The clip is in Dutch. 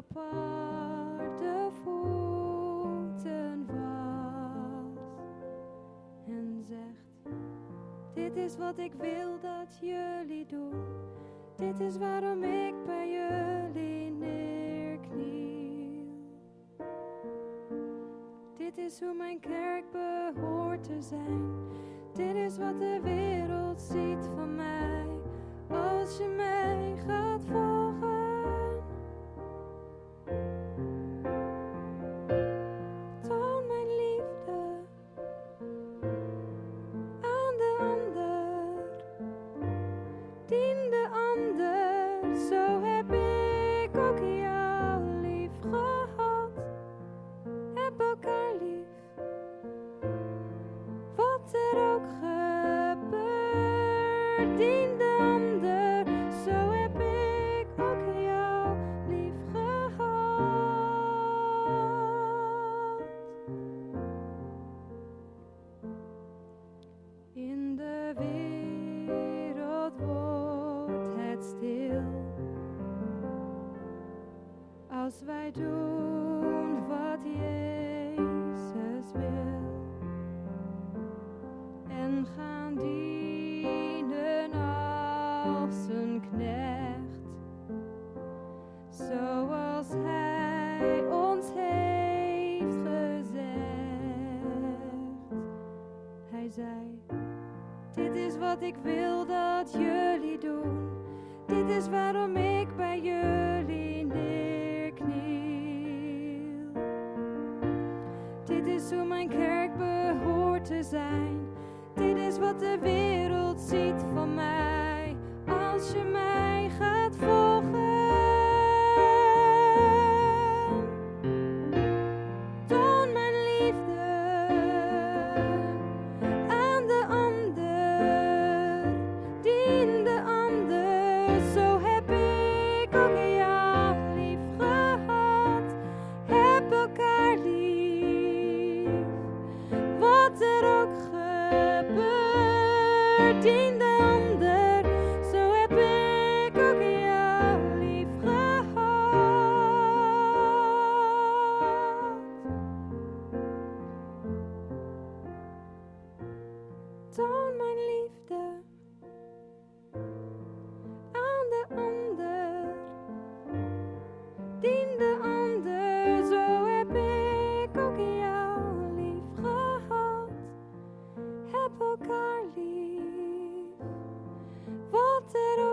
aparte voeten vast en zegt: Dit is wat ik wil dat jullie doen. Dit is waarom ik bij jullie neerkniel. Dit is hoe mijn kerk behoort te zijn. Dit is wat de wereld ziet van mij als je mij gaat volgen. Gebeurt. Dien wat ik wil dat jullie doen. Dit is waarom ik bij jullie neerkniel. Dit is hoe mijn kerk behoort te zijn. Dit is wat de wereld ziet van mij. Als je mij verdient de ander, zo heb ik ook jou lief gehad. Toon mijn liefde aan de ander, dien de ander, zo heb ik ook jou lief gehad. Heb elkaar lief. did